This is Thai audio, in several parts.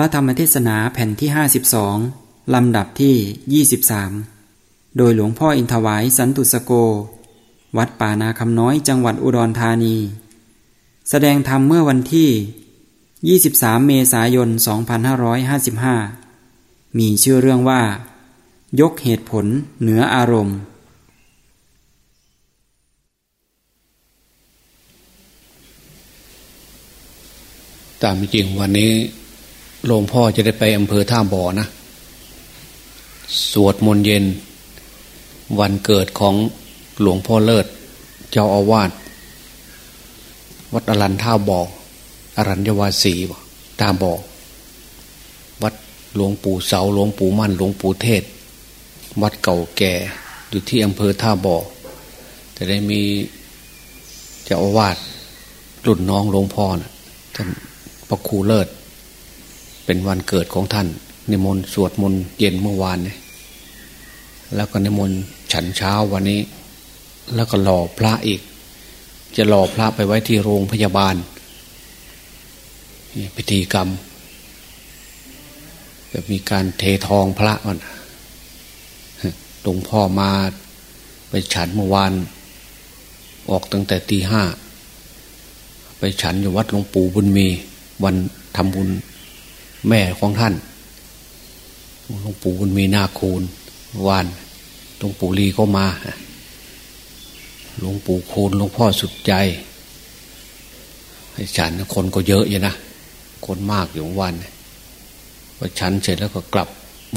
ระธรรมเทศนาแผ่นที่ 52 ลำดับที่ 23 โดยหลวงพ่ออินทวายสันตุสโก วัดป่านาคำน้อยจังหวัดอุดรธานี แสดงธรรมเมื่อวันที่ 23 เมษายน 2555 มีชื่อเรื่องว่า ยกเหตุผลเหนืออารมณ์ ตามจริงวันนี้ หลวงพ่อจะได้ไปอำเภอท่าบ่อนะ สวดมนต์เย็น วันเกิดของหลวงพ่อเลิศ เจ้าอาวาสวัดอรันท่าบ่ออรัญญวาสีท่าบ่อวัดหลวงปู่เสาหลวงปู่มั่นหลวงปู่เทศ วัดเก่าแก่อยู่ที่อำเภอท่าบ่อจะได้มีเจ้าอาวาสรุ่นน้องหลวงพ่อนะท่านพระครูเลิศ เป็นวันเกิดของท่าน นิมนต์สวดมนต์เย็นเมื่อวานเนี่ยแล้วก็นิมนต์ฉันเช้าวันนี้ แล้วก็หล่อพระอีก จะหล่อพระไปไว้ที่โรงพยาบาลพิธีกรรมจะมีการเททองพระก่อนหลวงพ่อมาไปฉันเมื่อวาน ออกตั้งแต่ตีห้า ไปฉันอยู่วัดหลวงปู่บุญมี วันทำบุญ แม่ของท่านหลวงปู่บุญมีนาคูณวานหลวงปู่ลีก็มาหลวงปู่คูณหลวงพ่อสุดใจให้ฉันคนก็เยอะอยู่นะคนมากอยู่วันพอฉันเสร็จแล้วก็กลับ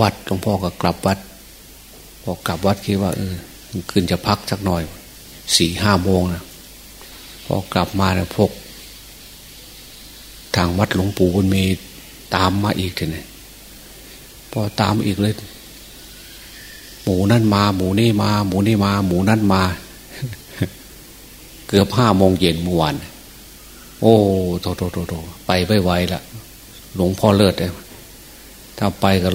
วัดหลวงพ่อก็กลับวัดพอกลับวัดคิดว่าเออขึ้นจะพักสักหน่อยสี่ห้าโมงนะพอกลับมาแล้วพวก ทางวัดหลวงปู่บุญมี ตามมาอีกเลยพอตามอีกเลยหมูนั่นมา หมูนี่มา หมูนี่มา หมูนั่นมา เกือบห้าโมงเย็นเมื่อวานโอ้โถโถโถโถไปไม่ไหวละหลวงพ่อเลิศเลยถ้าไปก็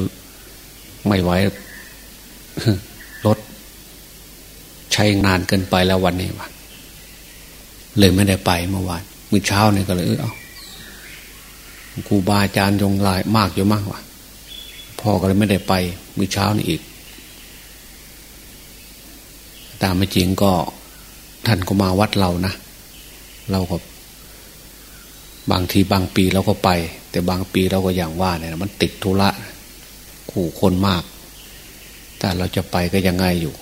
ไม่ไหวรถใช้งานเกินไปแล้ววันนี้วะเลยไม่ได้ไปเมื่อวานมื้อเช้านี่ก็เลย เออ ครูบาอาจารย์ยงลายมากอยู่มากว่ะพ่อก็เลยไม่ได้ไปมื้อเช้านี่อีก ตามไม่จริงก็ท่านก็มาวัดเรานะ เราก็ บางทีบางปีเราก็ไป แต่บางปีเราก็อย่างว่าเนี่ยมันติดธุระขู่คนมาก แต่เราจะไปก็ยังไงอยู่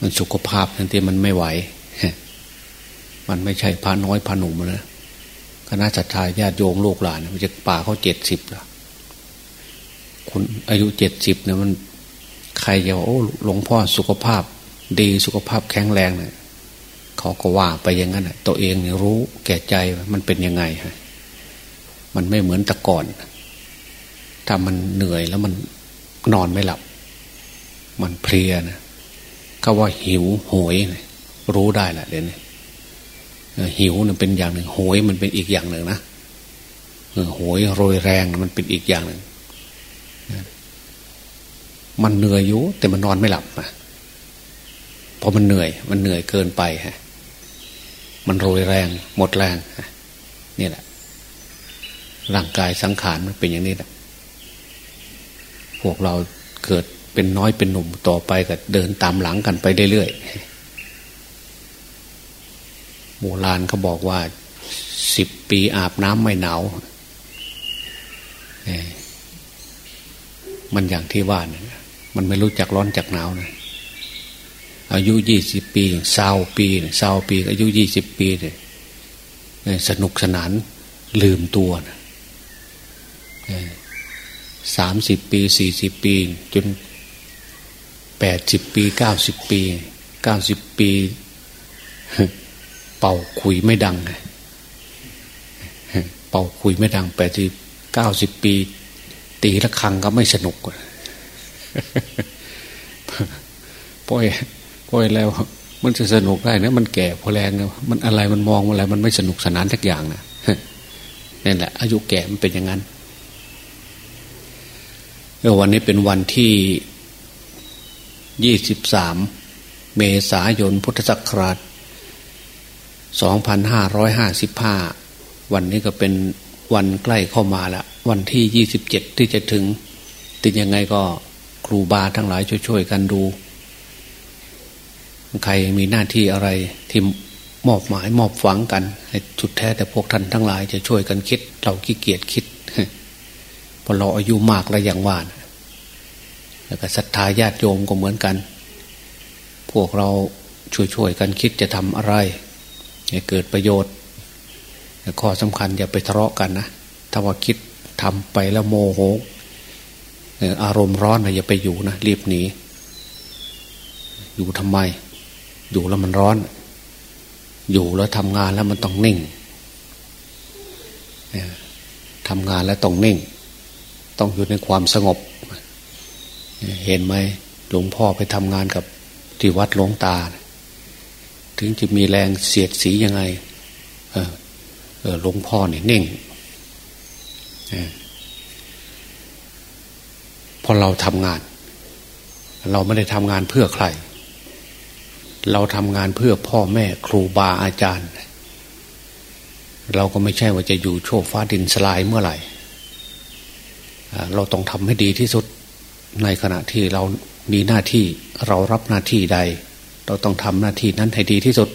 มันสุขภาพทันทีมันไม่ไหว มันไม่ใช่พระน้อยพระหนุ่มนะ คณะสัตยาญาติโยมลูกหลานมันจะป่าเขาเจ็ดสิบละคุณอายุเจ็ดสิบเนี่ยมันใครจะว่าโอ้หลวงพ่อสุขภาพ ดีสุขภาพแข็งแรงเนี่ยเขาก็ว่าไปอย่างนั้นตัวเองเนี่ยรู้แก่ใจมันเป็นยังไงฮะมันไม่เหมือนแต่ก่อน ถ้ามันเหนื่อยแล้วมันนอนไม่หลับ มันเพลียนะก็ว่าหิวโหย รู้ได้แหละเดี๋ยวนี้ หิวเนี่ยเป็นอย่างหนึ่งโหยมันเป็นอีกอย่างหนึ่งนะโหยโรยแรงมันเป็นอีกอย่างหนึ่งมันเหนื่อยอยู่แต่มันนอนไม่หลับนะเพราะมันเหนื่อย มันเหนื่อยเกินไปฮะ มันโรยแรง หมดแรงนี่แหละ ร่างกายสังขารมันเป็นอย่างนี้แหละพวกเราเกิดเป็นน้อยเป็นหนุ่มต่อไปก็เดินตามหลังกันไปเรื่อยๆ โบราณเขาบอกว่าสิบปีอาบน้ำไม่หนาวมันอย่างที่ว่าเนี่ยมันไม่รู้จักร้อนจักหนาวนะอายุยี่สิบปีเศร้าปีเศร้าปี อายุยี่สิบปีเนี่ยสนุกสนานลืมตัวนะสามสิบปีสี่สิบปี จนแปดสิบปีเก้าสิบปีเก้าสิบปี เป่าคุยไม่ดังเป่าคุยไม่ดังแปดสิบเก้าสิบปี ตีละครังก็ไม่สนุกพ่อยพ่อยแล้ว มันจะสนุกได้นะมันแก่พอแรงนะมันอะไรมันมองอะไรมันไม่สนุกสนานทักอย่างนะนี่แหละ อายุแก่มันเป็นอย่างนั้นวันนี้เป็นวันที่ยี่สิบสามเมษายนพุทธศักราช สองพันห้าร้อยห้าสิบห้าวันนี้ก็เป็นวันใกล้เข้ามาละวันที่ยี่สิบเจ็ดที่จะถึงติดยังไงก็ครูบาทั้งหลายช่วยๆกันดู ใครมีหน้าที่อะไรที่มอบหมายมอบฝังกันให้สุดแท้แต่พวกท่านทั้งหลายจะช่วยกันคิด เราขี้เกียจคิดพอเราอายุมากแล้วอย่างว่าแล้วก็ศรัทธาญาติโยมก็เหมือนกัน พวกเราช่วยๆกันคิดจะทำอะไร เกิดประโยชน์ข้อสำคัญอย่าไปทะเลาะกันนะถ้าว่าคิดทำไปแล้วโมโหอารมณ์ร้อนนะอย่าไปอยู่นะรีบหนีอยู่ทำไม อยู่แล้วมันร้อน อยู่แล้วทำงานแล้วมันต้องนิ่งทำงานแล้วต้องนิ่ง ต้องอยู่ในความสงบ เห็นไหมหลวงพ่อไปทำงานกับที่วัดหลวงตา ถึงจะมีแรงเสียดสียังไงหลวงพ่อเนี่ยเน่งพอเราทำงาน เราไม่ได้ทำงานเพื่อใคร เราทำงานเพื่อพ่อแม่ครูบาอาจารย์ เราก็ไม่ใช่ว่าจะอยู่โชคฟ้าดินสลายเมื่อไหร่ เราต้องทำให้ดีที่สุดในขณะที่เรามีหน้าที่เรารับหน้าที่ใด เราต้องทำหน้าที่นั้นให้ดีที่สุด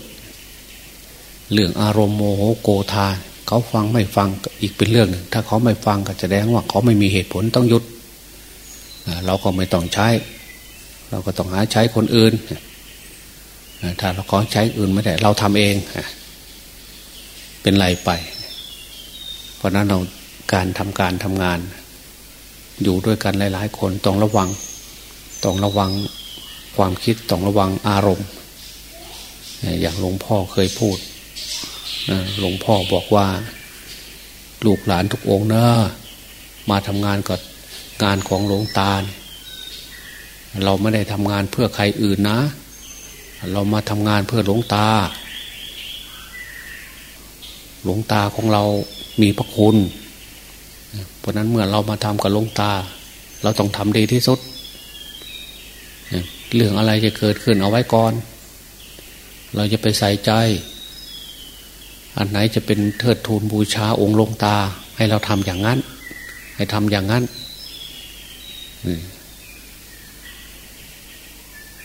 เรื่องอารมณ์โมโหโกธาเขาฟังไม่ฟังอีกเป็นเรื่องหนึ่งถ้าเขาไม่ฟังก็แสดงว่าเขาไม่มีเหตุผลต้องหยุด เราก็ไม่ต้องใช้ เราก็ต้องหาใช้คนอื่น ถ้าเราขอใช้อื่นไม่ได้เราทำเอง เป็นไรไป เพราะนั้นเราการทำการทำงาน อยู่ด้วยกันหลาย ๆ คนต้องระวัง ต้องระวัง ความคิดต้องระวังอารมณ์ อย่างหลวงพ่อเคยพูดหลวงพ่อบอกว่า ลูกหลานทุกองเนะมาทำงานกับงานของหลวงตาเราไม่ได้ทำงานเพื่อใครอื่นนะ เรามาทำงานเพื่อหลวงตา หลวงตาของเรามีพระคุณเพราะนั้นเมื่อเรามาทำกับหลวงตา เราต้องทำดีที่สุด เรื่องอะไรจะเกิดขึ้นเอาไว้ก่อน เราจะไปใส่ใจ อันไหนจะเป็นเทิดทูนบูชาองค์ลงตา ให้เราทำอย่างนั้น ให้ทำอย่างนั้น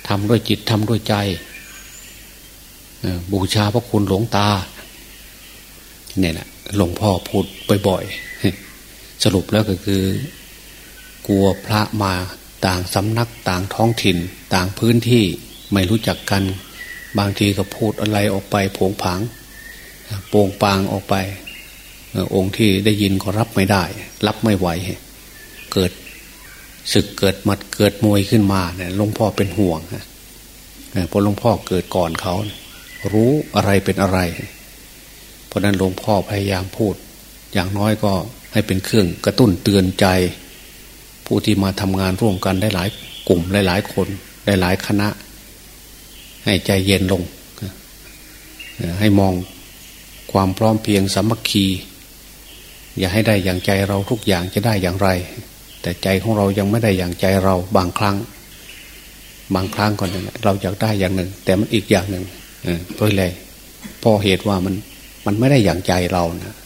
ทำด้วยจิตทำด้วยใจบูชาพระคุณหลวงตา เนี่ยนะหลวงพ่อพูดบ่อยๆสรุปแล้วก็คือ กลัวพระมา ต่างสำนักต่างท้องถิ่น ต่างพื้นที่ไม่รู้จักกัน บางทีก็พูดอะไรออกไปผงผาง โป่งปางออกไป องค์ที่ได้ยินก็รับไม่ได้ รับไม่ไหว เกิดศึกเกิดมัดเกิดมวยขึ้นมาเนี่ยหลวงพ่อเป็นห่วงเพราะหลวงพ่อเกิดก่อนเขา รู้อะไรเป็นอะไร เพราะนั้นหลวงพ่อพยายามพูด อย่างน้อยก็ให้เป็นเครื่องกระตุ้นเตือนใจ ผู้ที่มาทำงานร่วมกันได้หลายกลุ่มหลายๆคนได้หลายคณะ ให้ใจเย็นลง ให้มองความพร้อมเพียงสามัคคี อย่าให้ได้อย่างใจเราทุกอย่างจะได้อย่างไร แต่ใจของเรายังไม่ได้อย่างใจเราบางครั้ง บางครั้งก่อนเราอยากได้อย่างหนึ่ง แต่มันอีกอย่างหนึ่งเพราะอะไรพอเหตุว่ามันมันไม่ได้อย่างใจเรานะ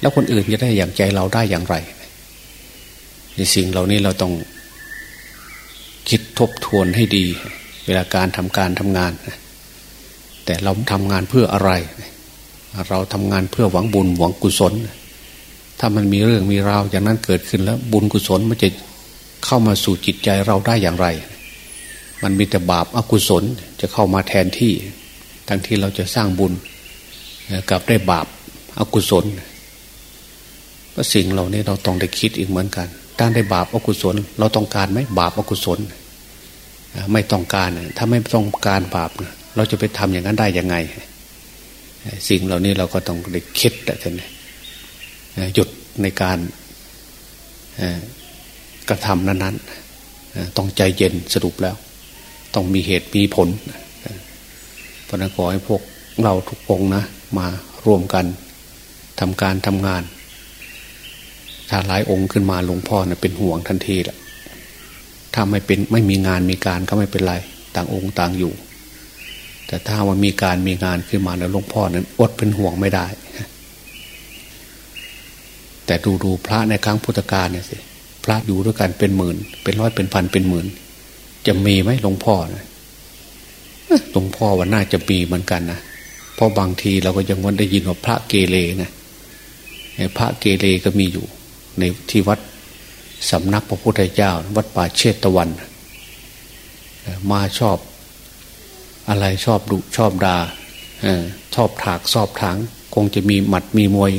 แล้วคนอื่นจะได้อย่างใจเราได้อย่างไร ในสิ่งเหล่านี้เราต้องคิดทบทวนให้ดี เวลาการทำการทำงาน แต่เราทำงานเพื่ออะไร เราทำงานเพื่อหวังบุญหวังกุศล ถ้ามันมีเรื่องมีราวอย่างนั้นเกิดขึ้นแล้ว บุญกุศลมันจะเข้ามาสู่จิตใจเราได้อย่างไร มันมีแต่บาปอกุศลจะเข้ามาแทนที่ ทั้งที่เราจะสร้างบุญกับได้บาปอกุศลก็สิ่งเหล่านี้เราต้องได้คิดอีกเหมือนกัน ถ้าได้บาปอกุศล เราต้องการไหมบาปอกุศล ไม่ต้องการถ้าไม่ต้องการบาปเราจะไปทำอย่างนั้นได้ยังไง สิ่งเหล่านี้เราก็ต้องได้คิดแต่ท่านหยุดในการกระทำนั้นๆต้องใจเย็นสรุปแล้ว ต้องมีเหตุมีผลเพราะนั้นขอให้พวกเราทุกองนะ มาร่วมกันทำการทำงาน ถ้าหลายองค์ขึ้นมาหลวงพ่อเนี่ยเป็นห่วงทันทีแหละถ้าไม่เป็นไม่มีงานมีการก็ไม่เป็นไร ต่างองค์ต่างอยู่ แต่ถ้าว่ามีการมีงานขึ้นมาแล้วหลวงพ่อนั้นอดเป็นห่วงไม่ได้ แต่ดูดูพระในครั้งพุทธกาลเนี่ยสิพระอยู่ด้วยกันเป็นหมื่น เป็นร้อยเป็นพันเป็นหมื่น จะมีไหมหลวงพ่อนะหลวงพ่อว่าน่าจะมีเหมือนกันนะเพราะบางทีเราก็ยังวันได้ยินว่าพระเกเรนะพระเกเรก็มีอยู่ ในที่วัดสำนักพระพุทธเจ้า วัดป่าเชตตะวัน มาชอบ อะไรชอบดุชอบดา่าชอบถากชอบถาง คงจะมีหมัดมีมวย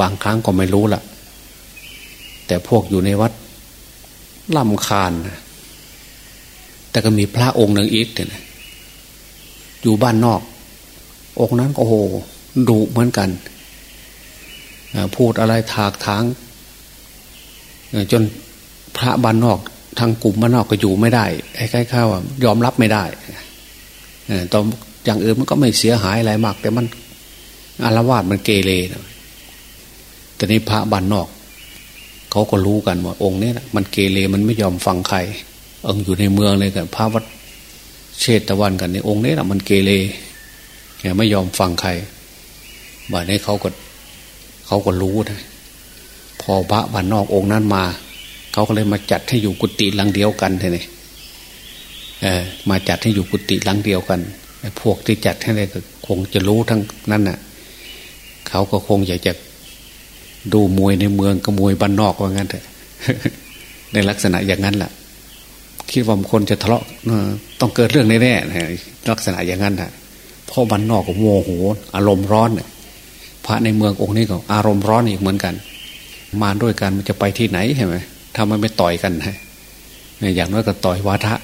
บางครั้งก็ไม่รู้ละ่ะ แต่พวกอยู่ในวัดลำคาญ แต่ก็มีพระองค์หนึ่งอีกเนี่ยอยู่บ้านนอก องค์นั้นก็โหดุเหมือนกัน พูดอะไรถากถาง จนพระบ้านนอกทางกลุ่มบ้านนอกก็อยู่ไม่ได้ไอ้ใกล้ๆว่ายอมรับไม่ได้ตอนอย่างอื่นมันก็ไม่เสียหายอะไรมาก แต่มันอารวาสมันเกเรนะแต่นี้พระบ้านนอก เขาก็รู้กันว่าองค์นี้นะมันเกเรมันไม่ยอมฟังใครองอยู่ในเมืองเลยกันพระวัดเชตตะวันกันในองค์นี้นะมันเกเรไม่ยอมฟังใครบ่านี้เขาก็เขาก็รู้นะ พอพระบ้านนอกองค์นั้นมา เขาก็เลยมาจัดให้อยู่กุฏิหลังเดียวกันเลยเออมาจัดให้อยู่กุฏิหลังเดียวกันพวกที่จัดให้ได้ก็คงจะรู้ทั้งนั้นน่ะ เขาก็คงอยากจะดูมวยในเมืองกับมวยบ้านนอกว่างั้นเถอะในลักษณะอย่างนั้นแหละคิดว่าคนจะทะเลาะต้องเกิดเรื่องแน่ๆลักษณะอย่างนั้นแหะเพราะบ้านนอกก็โมโห อารมณ์ร้อนเนี่ยพระในเมืององค์นี้ก็อารมณ์ร้อนอีกเหมือนกัน มาด้วยกันมันจะไปที่ไหนใช่ไหมถ้ามันไม่ต่อยกันฮะอย่างน้อยก็ต่อยวาทะ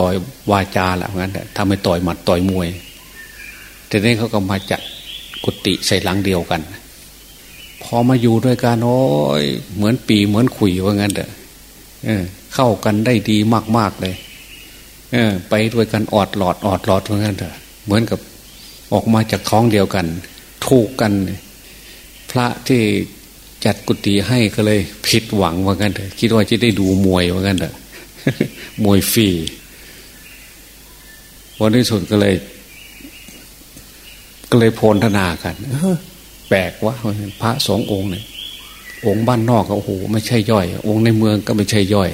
ต่อยวาจาแหละงั้นทำให้ต่อยหมัดต่อยมวยแต่นี้เขาก็มาจัดกุฏิใส่หลังเดียวกัน พอมาอยู่ด้วยกันโอ้ยเหมือนปีเหมือนขุยว่างั้นเถอะเข้ากันได้ดีมากๆเลยเออ ไปด้วยกันออดหลอดออดหลอดว่างั้นเถอะเหมือนกับออกมาจากท้องเดียวกัน ถูกกัน พระที่ จัดกุฏิให้ก็เลยผิดหวังว่างั้นเถอะคิดว่าจะได้ดูมวยว่างั้นเถอะมวยฟรีวันที่สุดก็เลย ก็เลยโพลธนากันแปลกวะพระสององค์เนี่ยองค์บ้านนอกก็โอ้โหไม่ใช่ย่อย องค์ในเมืองก็ไม่ใช่ย่อย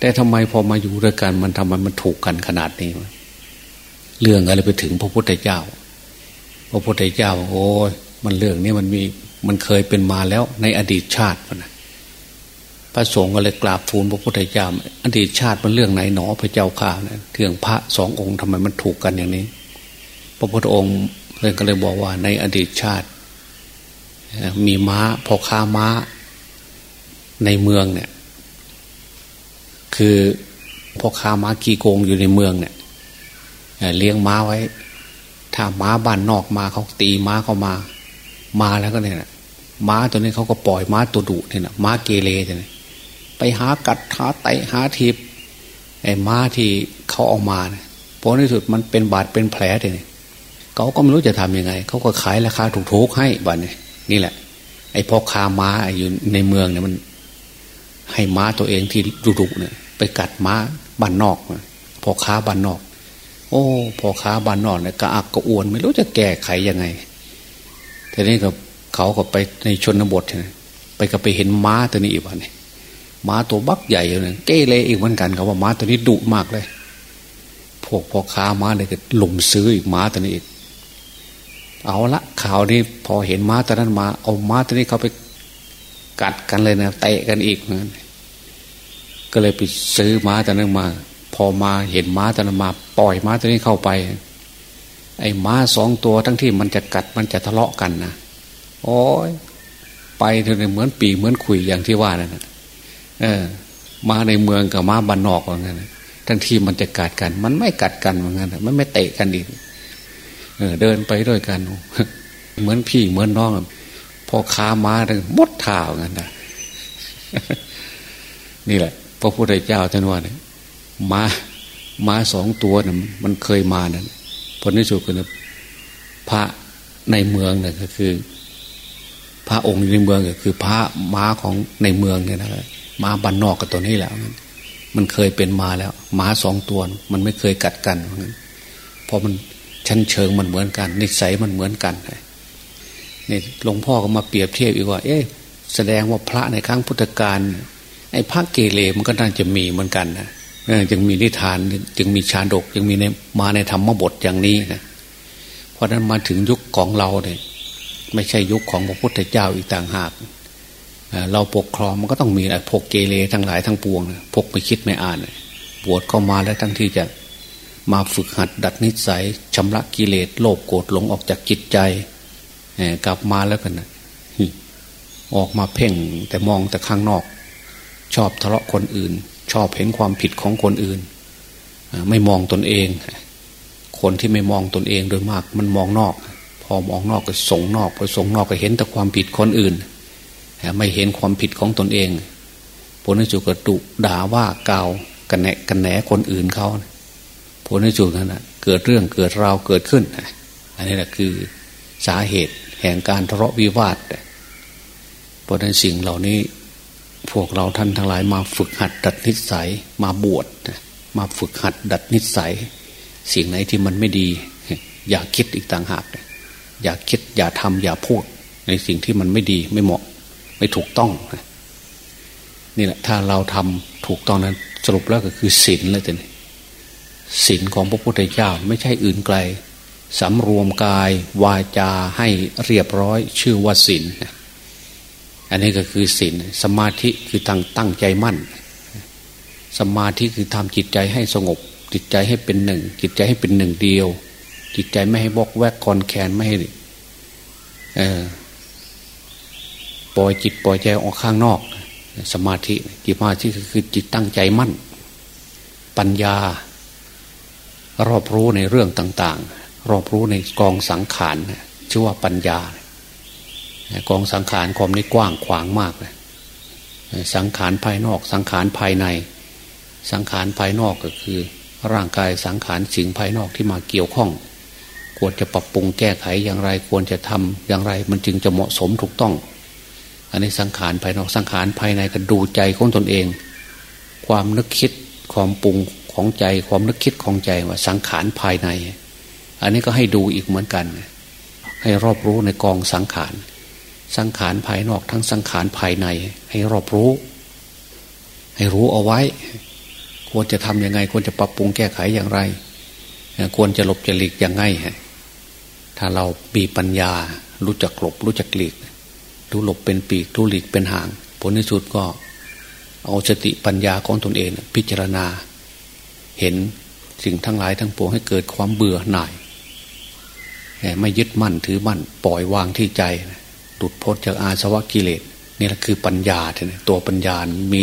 แต่ทำไมพอมาอยู่ด้วยกันมันทำไมมันถูกกันขนาดนี้เรื่องอะไรไปถึงพระพุทธเจ้า พระพุทธเจ้า โอ้ยมันเรื่องนี้มันมี มันเคยเป็นมาแล้วในอดีตชาตินะพระสงฆ์ก็เลยกราบทูลพระพุทธเจ้าอดีตชาติมันเรื่องไหนหนอพระเจ้าข่านะเรื่องพระสององค์ทำไมมันถูกกันอย่างนี้ พระพุทธองค์เลยก็เลยบอกว่าในอดีตชาติ มีม้าพอค้าม้าในเมืองเนี่ย คือพอค้าม้ากีโกงอยู่ในเมืองเนี่ยเลี้ยงม้าไว้ ถ้าม้าบ้านนอกมาเขาตีม้าเข้ามา มาแล้วก็เนี่ยม้าตัวนี้เขาก็ปล่อยม้าตัวดุเนี่ยนะม้าเกเรเนี่ยไปหากัดหาไตหาทีบไอ้ม้าที่เขาเอามาเนี่ยพอในสุดมันเป็นบาดเป็นแผลเลยเขาก็ไม่รู้จะทํำยังไง เขาก็ขายราคาถูกๆให้บัดนี้นี่แหละ ไอ้พ่อค้าม้าอยู่ในเมืองเนี่ยมัน ให้ม้าตัวเองที่ดุๆเนี่ยไปกัดม้าบ้านนอกพ่อค้าบ้านนอก โอ้พ่อค้าบ้านนอกเนี่ยกระอักกระอ่วน ไม่รู้จะแก้ไขยังไง ทีนี้ก็เขาก็ไปในชนบทไปก็ไปเห็นม้าตัวนี้อีกวันนี้ม้าตัวบักใหญ่เลยเก้เลอีกเหมือนกันเขาว่าม้าตัวนี้ดุมากเลย พวกพ่อค้าม้าเลยก็หลุมซื้ออีกม้าตัวนี้อีกเอาละข่าวนี้พอเห็นม้าตัวนั้นมา เอาม้าตัวนี้เขาไปกัดกันเลยนะเตะกันอีกเหมือนก็เลยไปซื้อม้าตัวนั้นมา พอมาเห็นม้าตัวนั้นมา ปล่อยม้าตัวนี้เข้าไป ไอ้ม้าสองตัวทั้งที่มันจะกัดมันจะทะเลาะกันนะโอ้ยไปเถอะเหมือนปีเหมือนขุยอย่างที่ว่านั่นเออมาในเมืองกับมาบ้านนอกว่างั้นทั้งที่มันจะกัดกัน มันไม่กัดกันว่างั้นมันไม่เตะกันอีกเออ เดินไปด้วยกัน เหมือนพี่เหมือนน้องพอค้ามาเลยมดท่าว่างั้นนะนี่แหละพระพุทธเจ้าท่านว่าเนี่ยม้าม้าสองตัวน่ะมันเคยมานั่น ผลที่สุดคือพระในเมืองเนี่ยก็คือ พระองค์ในเมืองก็คือพระม้าของในเมืองเนี่ยนะม้าบันนอกกับตัวนี้แหละมันเคยเป็นมาแล้วม้าสองตัวมันไม่เคยกัดกันเพราะมันชั้นเชิงมันเหมือนกัน นิสัยมันเหมือนกันนี่หลวงพ่อก็มาเปรียบเทียบอีกว่า เอ๊ะแสดงว่าพระในครั้งพุทธกาลไอ้พระเกเรมันก็น่าจะมีเหมือนกันนะ จึงมีนิทานจึงมีชาดกยังมีในมาในธรรมบทอย่างนี้นะเพราะนั้นมาถึงยุคของเราเนี่ยไม่ใช่ยุคของพระพุทธเจ้าอีกต่างหากเราปกครองมันก็ต้องมีพวกเกเรทั้งหลายทั้งปวงพกไปคิดไม่อ่านบวชเข้ามาแล้วทั้งที่จะมาฝึกหัดดัดนิสัยชำระกิเลสโลภโกรธหลงออกจากจิตใจกลับมาแล้วกันนะออกมาเพ่งแต่มองแต่ข้างนอก ชอบทะเลาะคนอื่น ชอบเห็นความผิดของคนอื่น ไม่มองตนเอง คนที่ไม่มองตนเองโดยมากมันมองนอก พอมองนอกก็สงนอกพอสงนอกก็เห็นแต่ความผิดคนอื่น ไม่เห็นความผิดของตนเองผลในจุกระดุด่าว่าเกล่ากันแหนกันแหนคนอื่นเขาผลในจุดนั้นนะเกิดเรื่องเกิดราวเกิดขึ้นอันนี้แหละคือสาเหตุแห่งการทะเลาะวิวาทเพราะนั้นสิ่งเหล่านี้ พวกเราท่านทั้งหลายมาฝึกหัดดัดนิสัยมาบวชมาฝึกหัดดัดนิสัย สิ่งไหนที่มันไม่ดี อย่าคิดอีกต่างหาก อย่าคิดอย่าทำอย่าพูด ในสิ่งที่มันไม่ดีไม่เหมาะ ไม่ถูกต้องนี่แหละถ้าเราทำถูกต้องนั้น สรุปแล้วก็คือศีลเลยแต่ศีลของพระพุทธเจ้าไม่ใช่อื่นไกลสำรวมกายวาจาให้เรียบร้อยชื่อว่าศีล อันนี้ก็คือศีลสมาธิคือตั้งตั้งใจมั่น สมาธิคือทำจิตใจให้สงบ จิตใจให้เป็นหนึ่ง จิตใจให้เป็นหนึ่งเดียว จิตใจไม่ให้บกแวกคอนแคนไม่ให้ปล่อยจิตปล่อยใจออกข้างนอก สมาธิจิตมาที่คือจิตตั้งใจมั่น ปัญญา รอบรู้ในเรื่องต่าง ๆ รอบรู้ในกองสังขารชื่อว่าปัญญา กองสังขารความนี้กว้างขวางมากเลยสังขารภายนอก สังขารภายใน สังขารภายนอกก็คือ ร่างกายสังขารสิ่งภายนอกที่มาเกี่ยวข้อง ควรจะปรับปรุงแก้ไขอย่างไรควรจะทำอย่างไรมันจึงจะเหมาะสมถูกต้อง อันนี้สังขารภายนอกสังขารภายในก็ดูใจของตนเอง ความนึกคิดความปรุงของใจความนึกคิดของใจว่าสังขารภายใน อันนี้ก็ให้ดูอีกเหมือนกัน ให้รอบรู้ในกองสังขาร สังขารภายนอกทั้งสังขารภายใน ให้รอบรู้ ให้รู้เอาไว้ ควรจะทำยังไง ควรจะปรับปรุงแก้ไขอย่างไร ควรจะหลบจะหลีกยังไงถ้าเรามีปัญญา รู้จักหลบ รู้จักหลีก รู้หลบเป็นปีก รู้หลีกเป็นหาง ผลในสุดก็ เอาสติปัญญาของตนเอง พิจารณา เห็นสิ่งทั้งหลายทั้งปวงให้เกิดความเบื่อหน่าย ไม่ยึดมั่นถือมั่น ปล่อยวางที่ใจนะ ลุดพ้นจากอาสวะกิเลสนี่แหละคือปัญญาตัวปัญญา มี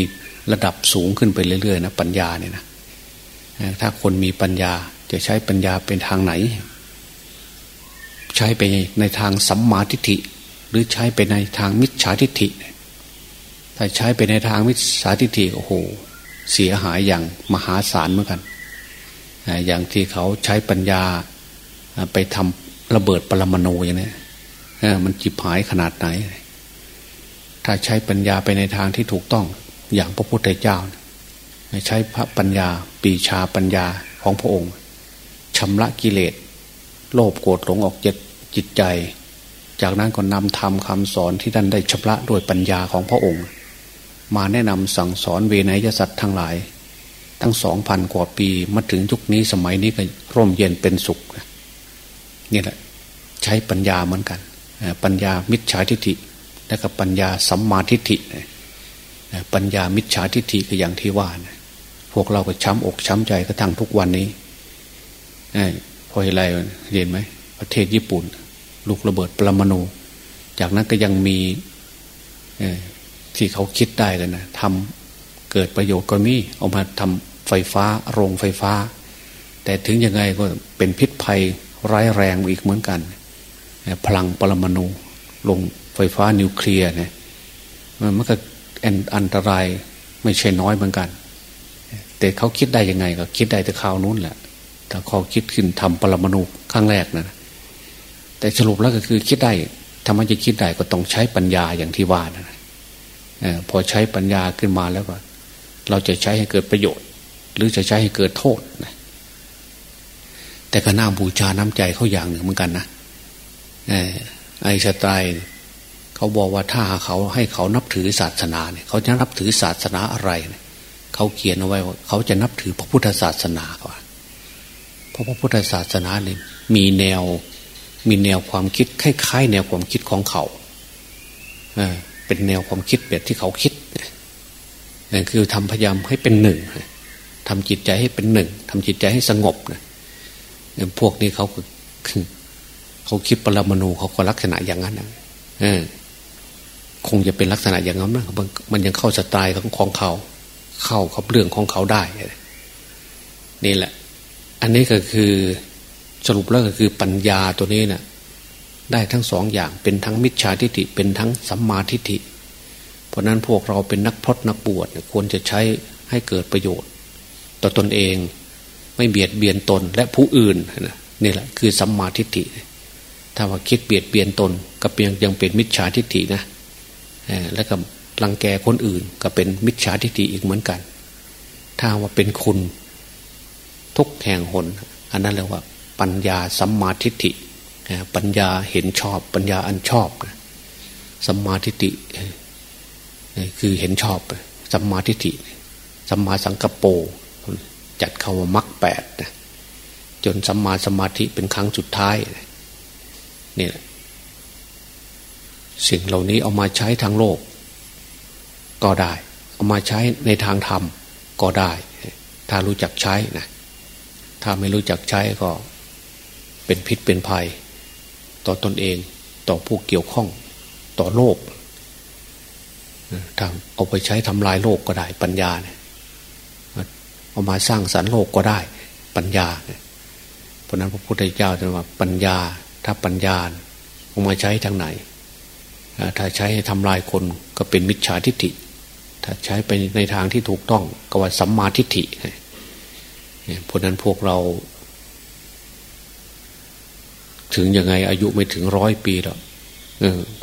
ระดับสูงขึ้นไปเรื่อยๆนะปัญญาเนี่ยนะถ้าคนมีปัญญาจะใช้ปัญญาเป็นทางไหน ใช้ไปในทางสัมมาทิฏฐิ หรือใช้ไปในทางมิจฉาทิฏฐิ ถ้าใช้ไปในทางมิจฉาทิฏฐิโอ้โหเสียหายอย่างมหาศาลเหมือนกันอย่างที่เขาใช้ปัญญาไปทำระเบิดปรมาณูอย่างนี้ มันจิบหายขนาดไหน ถ้าใช้ปัญญาไปในทางที่ถูกต้อง อย่างพระพุทธเจ้า ใช้พระปัญญาปีชาปัญญาของพระองค์ชำระกิเลส โลภโกรธหลงออกจากจิตใจ จากนั้นก็นำธรรมคำสอนที่ท่านได้ชำระด้วยปัญญาของพระองค์ มาแนะนำสั่งสอนเวนยสัตว์ทั้งหลาย ทั้งสองพันกว่าปีมาถึงยุคนี้สมัยนี้ก็ร่มเย็นเป็นสุขนี่แหละ ใช้ปัญญาเหมือนกัน ปัญญามิจฉาทิฏฐิและก็ปัญญาสัมมาทิฏฐิปัญญามิจฉาทิฏฐิก็อย่างที่ว่านะพวกเราก็ช้ำอกช้ำใจกระทั่งทุกวันนี้พออะไรเห็นไหมประเทศญี่ปุ่น ลูกระเบิดปรมาณูจากนั้นก็ยังมีที่เขาคิดได้กันนะทำเกิดประโยชน์ก็มีเอามาทำไฟฟ้าโรงไฟฟ้า แต่ถึงยังไงก็เป็นพิษภัยร้ายแรงอีกเหมือนกัน พลังปรมาณูลงไฟฟ้านิวเคลียร์เนี่ยมันก็อันตรายไม่ใช่น้อยเหมือนกัน แต่เขาคิดได้ยังไง ก็คิดได้แต่ข่าวนู้นแหละแต่เขาคิดขึ้นทำปรมาณูครั้งแรกนะแต่สรุปแล้วก็คือคิดได้ทำไมจะคิดได้ก็ต้องใช้ปัญญาอย่างที่ว่านะพอใช้ปัญญาขึ้นมาแล้วก็ เราจะใช้ให้เกิดประโยชน์ หรือจะใช้ให้เกิดโทษนะแต่ก็น่าบูชาน้ำใจเขาอย่างหนึ่งเหมือนกันนะ ไอ้สไตล์เขาบอกว่าถ้าเขาให้เขานับถือศาสนาเนี่ยเขาจะนับถือศาสนาอะไรเนี่ยเขาเขียนเอาไว้ว่าเขาจะนับถือพระพุทธศาสนาก่อนเพราะพระพุทธศาสนาเนี่ยมีแนวมีแนวความคิดคล้ายๆ แนวความคิดของเขาเเป็นแนวความคิดแบบที่เขาคิดนั่นคือทำพยายามให้เป็นหนึ่งทำจิตใจให้เป็นหนึ่งทำจิตใจให้สงบนะพวกนี้เขา เขาคิดปรมาณูเขาก็ลักษณะอย่างนั้นนะเออคงจะเป็นลักษณะอย่างนั้นนะมันยังเข้าสไตล์ของของเขา เข้ากับเรื่องของเขาได้ นี่แหละ อันนี้ก็คือสรุปแล้วก็คือปัญญาตัวนี้นะ่ะ ได้ทั้งสองอย่างเป็นทั้งมิจฉาทิฏฐิเป็นทั้งสัมมาทิฏฐิ เพราะนั้นพวกเราเป็นนักพรตนักบวชควรจะใช้ให้เกิดประโยชน์ ต่อตนเองไม่เบียดเบียนตนและผู้อื่นนี่แหละคือสัมมาทิฏฐิ ถ้าว่าคิดเบียดเบียนตนก็เพียงยังเป็นมิจฉาทิฏฐินะแล้วก็รังแกคนอื่นก็เป็นมิจฉาทิฏฐิอีกเหมือนกัน ถ้าว่าเป็นคุณทุกแห่งหน อันนั้นเรียกว่า ปัญญาสัมมาทิฏฐิปัญญาเห็นชอบ ปัญญาอันชอบสัมมาทิฏฐิคือเห็นชอบสัมมาทิฏฐิสัมมาสังกปรจัดเข้ามามักแปดจนสัมมาสมาธิเป็นครั้งสุดท้าย หละสิ่งเหล่านี้เอามาใช้ทางโลก ก็ได้ เอามาใช้ในทางธรรมก็ได้ ถ้ารู้จักใช้นะถ้าไม่รู้จักใช้ก็เป็นพิษเป็นภัย ต่อตอนเองต่อผู้เกี่ยวข้องต่อโลกทางเอาไปใช้ทำลายโลกก็ได้ ปัญญาเนี่ยเอามาสร้างสรรค์โลกก็ได้ ปัญญาเนี่ยเพราะนั้นพระพุทธเจ้าจะว่าปัญญา ถ้าปัญญาเอามาใช้ทางไหน ถ้าใช้ทำลายคนก็เป็นมิจฉาทิฏฐิ ถ้าใช้ไปในทางที่ถูกต้องก็ว่าสัมมาทิฏฐิเพราะนั้นพวกเรา ถึงยังไงอายุไม่ถึงร้อยปีแล้ว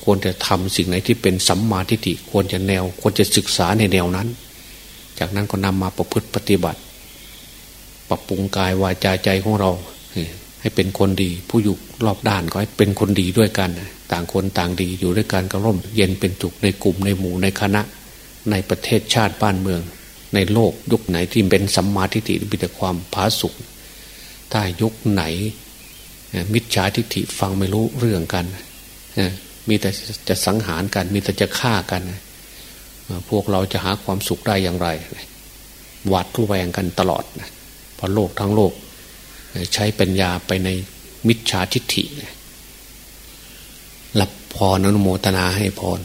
ควรจะทำสิ่งไหนที่เป็นสัมมาทิฏฐิควรจะแนว ควรจะศึกษาในแนวนั้น จากนั้นก็นำมาประพฤติปฏิบัติ ปรับปรุงกายวาจาใจของเรา ให้เป็นคนดี ผู้อยู่รอบด้านก็ให้เป็นคนดีด้วยกัน ต่างคนต่างดีอยู่ด้วยกันก็ร่ม เย็นเป็นจุกในกลุ่มในหมู่ในคณะ ในประเทศชาติบ้านเมือง ในโลกยุคไหนที่เป็นสัมมาทิฏฐิมีแต่ความผาสุกถ้ายุคไหน มิจฉาทิฏฐิฟังไม่รู้เรื่องกันมีแต่จะสังหารกัน มีแต่จะฆ่ากัน พวกเราจะหาความสุขได้อย่างไรหวาดระแวงกันตลอดเพราะโลกทั้งโลก ใช้ปัญญาไปในมิจฉาทิฏฐิรับพรอนุโมทนาให้พร